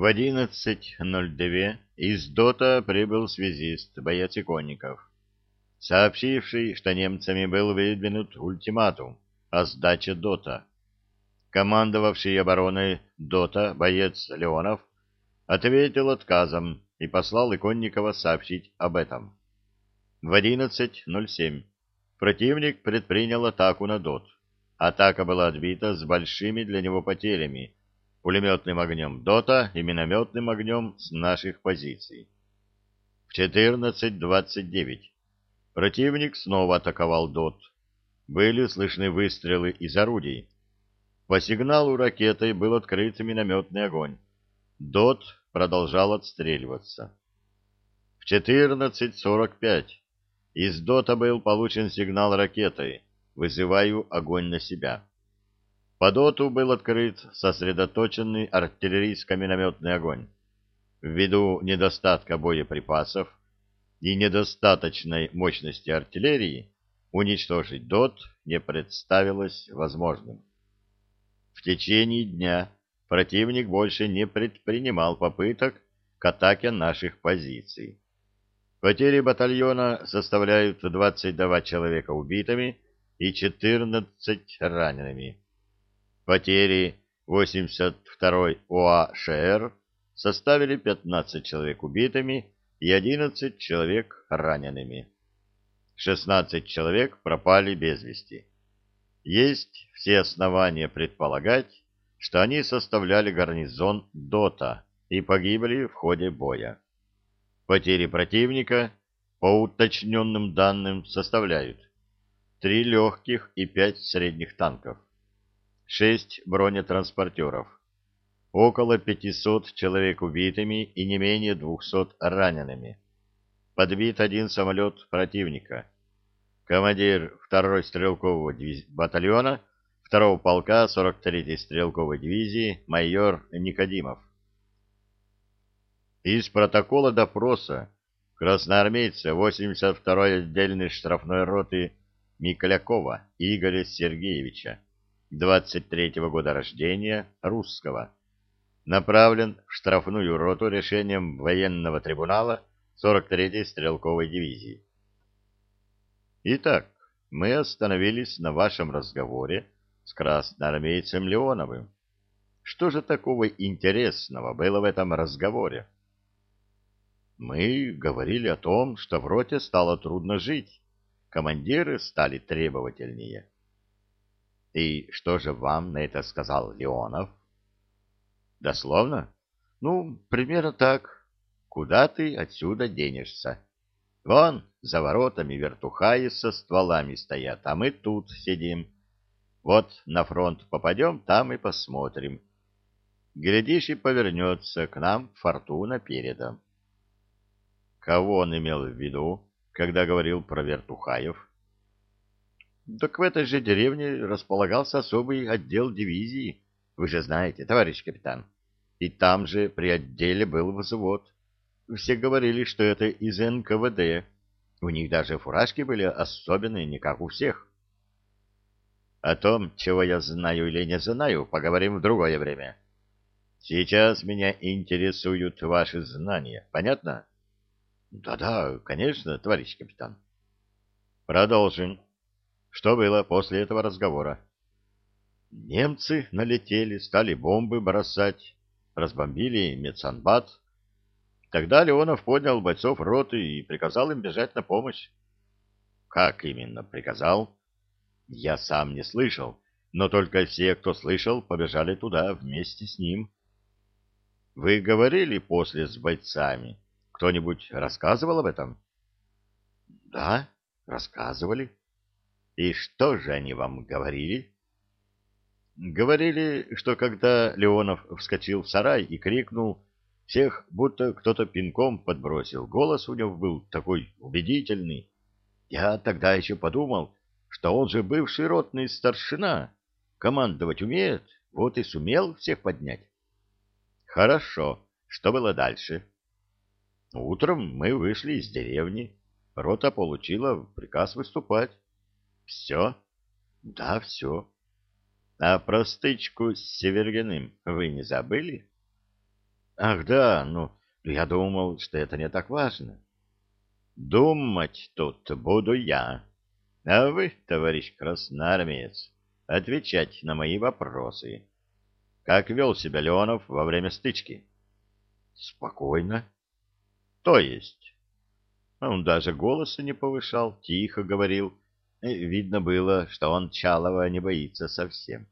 В 11.02 из ДОТа прибыл связист, боец Иконников, сообщивший, что немцами был выдвинут ультиматум о сдаче ДОТа. Командовавший обороной ДОТа боец Леонов ответил отказом и послал Иконникова сообщить об этом. В 11.07 противник предпринял атаку на ДОТ. Атака была отбита с большими для него потерями, пулеметным огнем ДОТа и минометным огнем с наших позиций. В 14.29 противник снова атаковал ДОТ. Были слышны выстрелы из орудий. По сигналу ракетой был открыт минометный огонь. ДОТ продолжал отстреливаться. В 14.45 из ДОТа был получен сигнал ракетой «Вызываю огонь на себя». По ДОТу был открыт сосредоточенный артиллерийско-минометный огонь. Ввиду недостатка боеприпасов и недостаточной мощности артиллерии уничтожить ДОТ не представилось возможным. В течение дня противник больше не предпринимал попыток к атаке наших позиций. Потери батальона составляют 22 человека убитыми и 14 ранеными. Потери 82-й ОАШР составили 15 человек убитыми и 11 человек ранеными. 16 человек пропали без вести. Есть все основания предполагать, что они составляли гарнизон ДОТа и погибли в ходе боя. Потери противника, по уточненным данным, составляют 3 легких и 5 средних танков, 6 бронетранспортеров, около 500 человек убитыми и не менее 200 ранеными. Подбит один самолет противника. Командир 2-й стрелкового батальона 2-го полка 43-й стрелковой дивизии майор Никодимов. Из протокола допроса красноармейца 82-й отдельной штрафной роты Миклякова Игоря Сергеевича, 23-го года рождения, русского, направлен в штрафную роту решением военного трибунала 43-й стрелковой дивизии. Итак, мы остановились на вашем разговоре с красноармейцем Леоновым. Что же такого интересного было в этом разговоре? Мы говорили о том, что в роте стало трудно жить, командиры стали требовательнее. И что же вам на это сказал Леонов? Дословно? Ну, примерно так. Куда ты отсюда денешься? Вон, за воротами вертухаи со стволами стоят, а мы тут сидим. Вот на фронт попадем, там и посмотрим. Глядишь, и повернется к нам фортуна передом. Кого он имел в виду, когда говорил про Вертухаев? Так в этой же деревне располагался особый отдел дивизии, вы же знаете, товарищ капитан. И там же при отделе был взвод. Все говорили, что это из НКВД. У них даже фуражки были особенные, не как у всех. О том, чего я знаю или не знаю, поговорим в другое время. Сейчас меня интересуют ваши знания. Понятно? Да-да, конечно, товарищ капитан. Продолжим. Что было после этого разговора? Немцы налетели, стали бомбы бросать, разбомбили медсанбат. Тогда Леонов поднял бойцов роты и приказал им бежать на помощь. Как именно приказал? Я сам не слышал, но только все, кто слышал, побежали туда вместе с ним. Вы говорили после с бойцами? Кто-нибудь рассказывал об этом? Да, рассказывали. И что же они вам говорили? Говорили, что когда Леонов вскочил в сарай и крикнул, всех будто кто-то пинком подбросил. Голос у него был такой убедительный. Я тогда еще подумал, что он же бывший ротный старшина. Командовать умеет, вот и сумел всех поднять. Хорошо. Что было дальше? Утром мы вышли из деревни. Рота получила приказ выступать. Все? Да, все. А про стычку с Севергиным вы не забыли? Ах, да, ну, я думал, что это не так важно. Думать тут буду я. А вы, товарищ красноармеец, отвечать на мои вопросы. Как вел себя Леонов во время стычки? Спокойно. То есть? Он даже голоса не повышал, тихо говорил. Видно было, что он Чалова не боится совсем.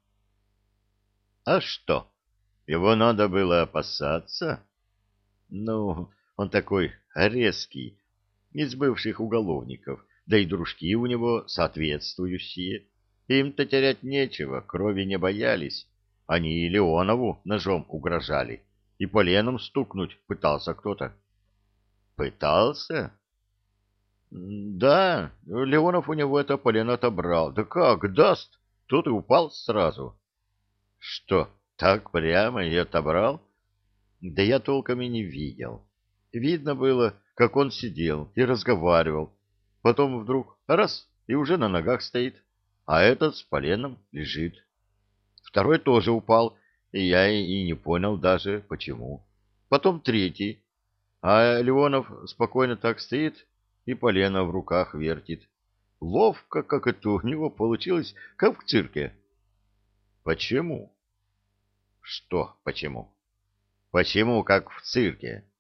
А что? Его надо было опасаться? Ну, он такой резкий, из бывших уголовников, да и дружки у него соответствующие. Им-то терять нечего, крови не боялись. Они и Леонову ножом угрожали, и поленом стукнуть пытался кто-то. Пытался? Да, Леонов у него это полено отобрал. Да как, даст? Тут и упал сразу. Что, так прямо и отобрал? Да я толком и не видел. Видно было, как он сидел и разговаривал. Потом вдруг раз, и уже на ногах стоит, а этот с поленом лежит. Второй тоже упал, и я и не понял даже, почему. Потом третий, а Леонов спокойно так стоит и полено в руках вертит. Ловко, как это у него получилось, как в цирке. Почему? Что почему? Почему, как в цирке?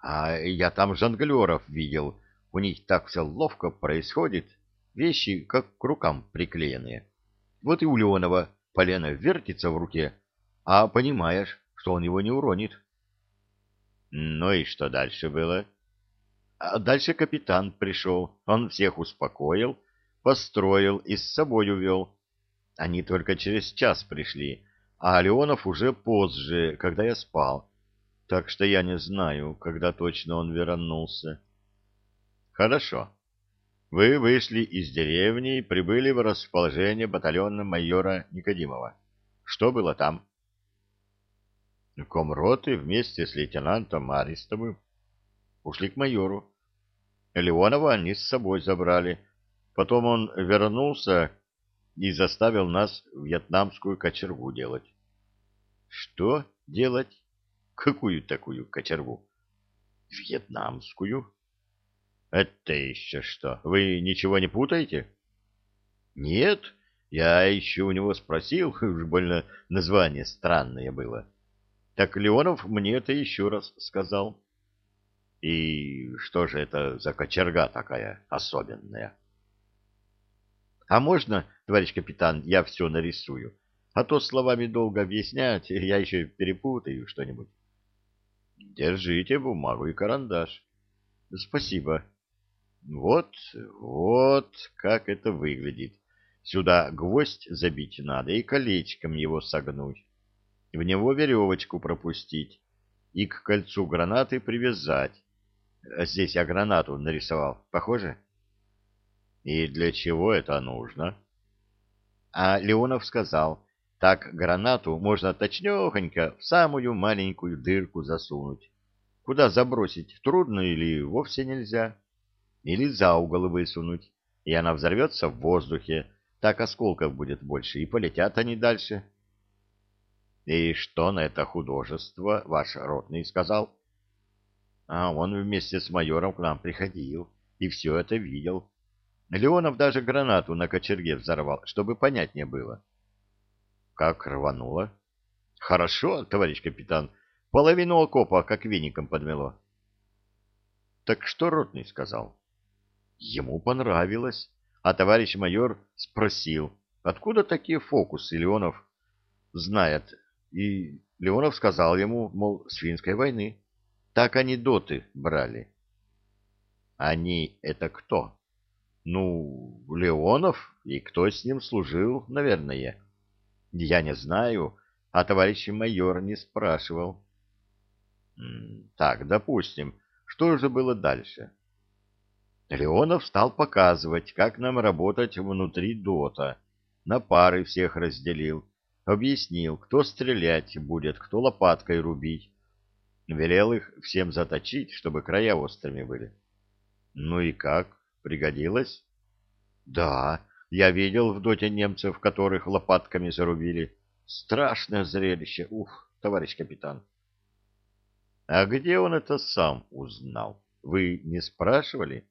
А я там жонглеров видел. У них так все ловко происходит. Вещи как к рукам приклеенные. Вот и у Леонова полено вертится в руке, а понимаешь, что он его не уронит. Ну и что дальше было? А дальше капитан пришел. Он всех успокоил, построил и с собой увел. Они только через час пришли, а Леонов уже позже, когда я спал так что я не знаю, когда точно он вернулся. Хорошо. Вы вышли из деревни и прибыли в расположение батальона майора Никодимова. Что было там? Комроты вместе с лейтенантом Аристовым ушли к майору. Леонова они с собой забрали. Потом он вернулся и заставил нас вьетнамскую кочергу делать. Что делать? Какую такую кочергу? Вьетнамскую. Это еще что? Вы ничего не путаете? Нет, я еще у него спросил, уж больно название странное было. Так Леонов мне это еще раз сказал. И что же это за кочерга такая особенная? А можно, товарищ капитан, я все нарисую? А то словами долго объяснять, я еще перепутаю что-нибудь. Держите бумагу и карандаш. Спасибо. Вот, вот как это выглядит. Сюда гвоздь забить надо и колечком его согнуть. В него веревочку пропустить и к кольцу гранаты привязать. Здесь я гранату нарисовал. Похоже? И для чего это нужно? А Леонов сказал, так гранату можно точнёхонько в самую маленькую дырку засунуть. Куда забросить трудно или вовсе нельзя. Или за угол высунуть, и она взорвется в воздухе, так осколков будет больше, и полетят они дальше. И что на это художество ваш ротный сказал? А он вместе с майором к нам приходил и все это видел. Леонов даже гранату на кочерге взорвал, чтобы понятнее было. Как рвануло? Хорошо, товарищ капитан. Половину окопа как веником подмело. Так что ротный сказал? Ему понравилось. А товарищ майор спросил, откуда такие фокусы Леонов знает. И Леонов сказал ему, мол, с финской войны. Так они доты брали. Они это кто? Ну, Леонов и кто с ним служил, наверное. Я не знаю, а товарищ майор не спрашивал. Так, допустим, что же было дальше? Леонов стал показывать, как нам работать внутри ДОТа. На пары всех разделил. Объяснил, кто стрелять будет, кто лопаткой рубить. Велел их всем заточить, чтобы края острыми были. Ну и как? Пригодилось? Да, я видел в доте немцев, которых лопатками зарубили. Страшное зрелище. Ух, товарищ капитан. А где он это сам узнал? Вы не спрашивали?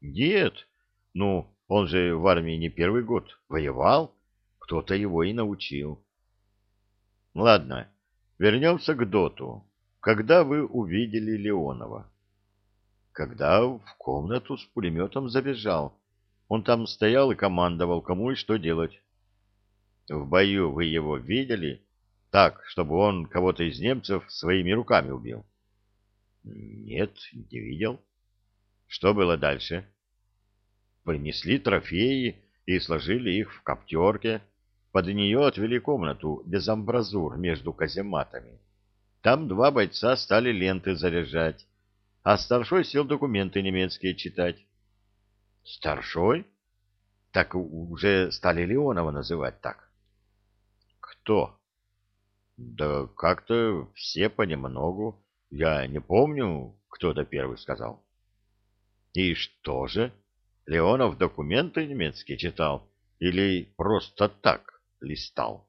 Нет. Ну, он же в армии не первый год. Воевал. Кто-то его и научил. Ладно, вернемся к Доту. Когда вы увидели Леонова? Когда в комнату с пулеметом забежал. Он там стоял и командовал, кому и что делать. В бою вы его видели? Так, чтобы он кого-то из немцев своими руками убил? Нет, не видел. Что было дальше? Принесли трофеи и сложили их в коптерке. Под нее отвели комнату без амбразур между казематами. Там два бойца стали ленты заряжать, а старшой сел документы немецкие читать. Старшой? Так уже стали Леонова называть так. Кто? Да как-то все понемногу. Я не помню, кто-то первый сказал. И что же? Леонов документы немецкие читал или просто так листал?